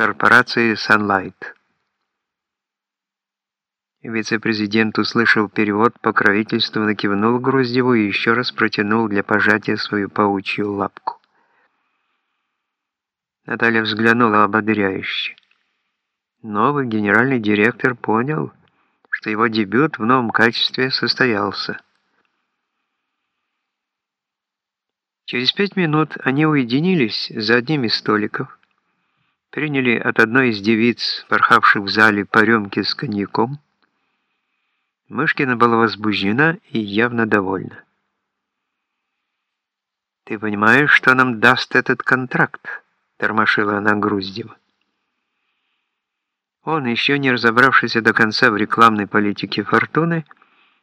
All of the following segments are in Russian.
корпорации Sunlight. Вице-президент, услышав перевод, покровительственно кивнул Груздеву и еще раз протянул для пожатия свою паучью лапку. Наталья взглянула ободряюще. Новый генеральный директор понял, что его дебют в новом качестве состоялся. Через пять минут они уединились за одним из столиков, приняли от одной из девиц, порхавших в зале, по рюмке с коньяком, Мышкина была возбуждена и явно довольна. «Ты понимаешь, что нам даст этот контракт?» — тормошила она Груздева. Он, еще не разобравшийся до конца в рекламной политике «Фортуны»,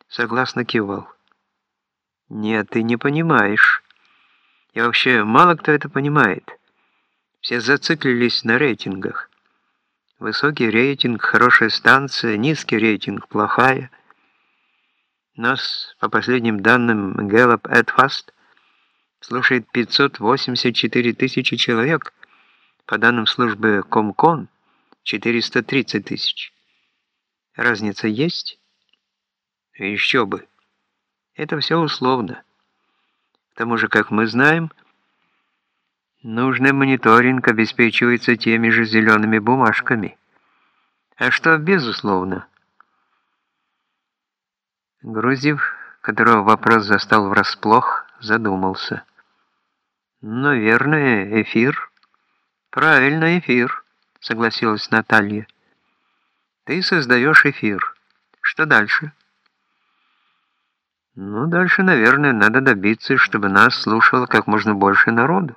согласно кивал. «Нет, ты не понимаешь. И вообще, мало кто это понимает. Все зациклились на рейтингах. Высокий рейтинг – хорошая станция, низкий рейтинг – плохая. Нас, по последним данным Gallup AdFast, слушает 584 тысячи человек, по данным службы Комкон – 430 тысяч. Разница есть? Еще бы. Это все условно. К тому же, как мы знаем, нужный мониторинг обеспечивается теми же зелеными бумажками. А что безусловно – Грузев, которого вопрос застал врасплох, задумался. «Наверное, эфир». «Правильно, эфир», — согласилась Наталья. «Ты создаешь эфир. Что дальше?» «Ну, дальше, наверное, надо добиться, чтобы нас слушало как можно больше народу».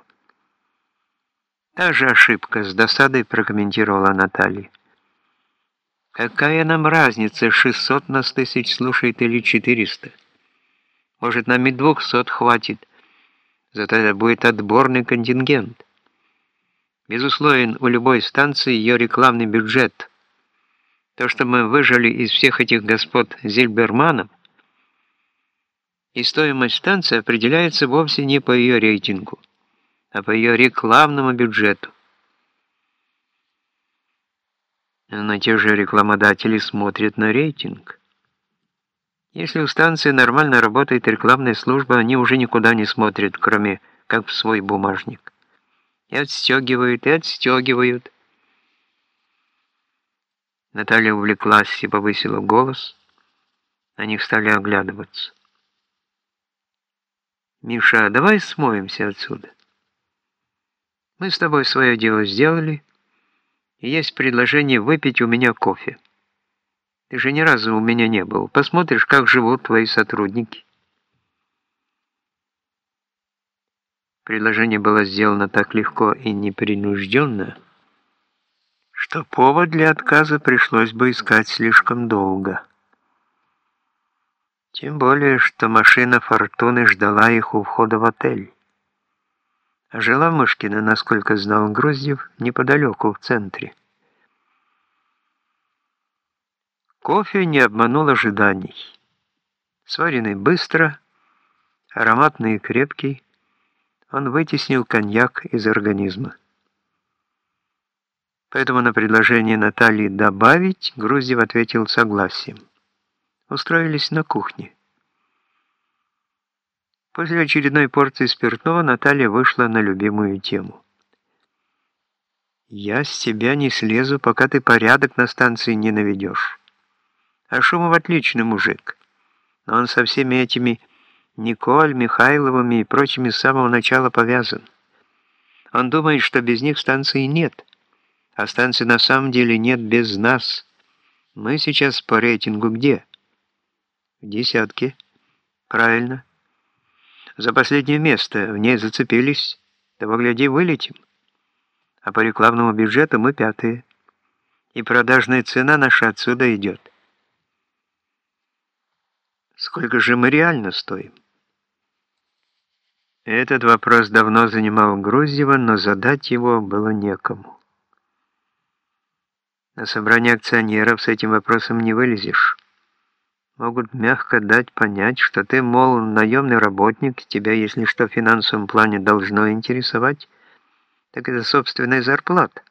«Та же ошибка», — с досадой прокомментировала Наталья. Какая нам разница, 600 нас тысяч слушает или 400? Может, нам и 200 хватит. Зато это будет отборный контингент. Безусловен у любой станции ее рекламный бюджет. То, что мы выжили из всех этих господ Зильберманов, и стоимость станции определяется вовсе не по ее рейтингу, а по ее рекламному бюджету. но те же рекламодатели смотрят на рейтинг. Если у станции нормально работает рекламная служба, они уже никуда не смотрят, кроме как в свой бумажник. И отстегивают, и отстегивают. Наталья увлеклась и повысила голос. Они стали оглядываться. «Миша, давай смоемся отсюда. Мы с тобой свое дело сделали» есть предложение выпить у меня кофе. Ты же ни разу у меня не был. Посмотришь, как живут твои сотрудники. Предложение было сделано так легко и непринужденно, что повод для отказа пришлось бы искать слишком долго. Тем более, что машина Фортуны ждала их у входа в отель. Жила Мышкина, насколько знал Груздев, неподалеку, в центре. Кофе не обманул ожиданий. Сваренный быстро, ароматный и крепкий, он вытеснил коньяк из организма. Поэтому на предложение Натальи добавить Груздев ответил согласием. Устроились на кухне. После очередной порции спиртного Наталья вышла на любимую тему. «Я с тебя не слезу, пока ты порядок на станции не наведешь. А Шумов отличный мужик, но он со всеми этими Николь, Михайловыми и прочими с самого начала повязан. Он думает, что без них станции нет, а станции на самом деле нет без нас. Мы сейчас по рейтингу где?» «В десятке». «Правильно». За последнее место в ней зацепились. Того гляди, вылетим. А по рекламному бюджету мы пятые. И продажная цена наша отсюда идет. Сколько же мы реально стоим? Этот вопрос давно занимал Груздева, но задать его было некому. На собрании акционеров с этим вопросом не вылезешь могут мягко дать понять, что ты, мол, наемный работник, тебя, если что, в финансовом плане должно интересовать, так это собственная зарплата.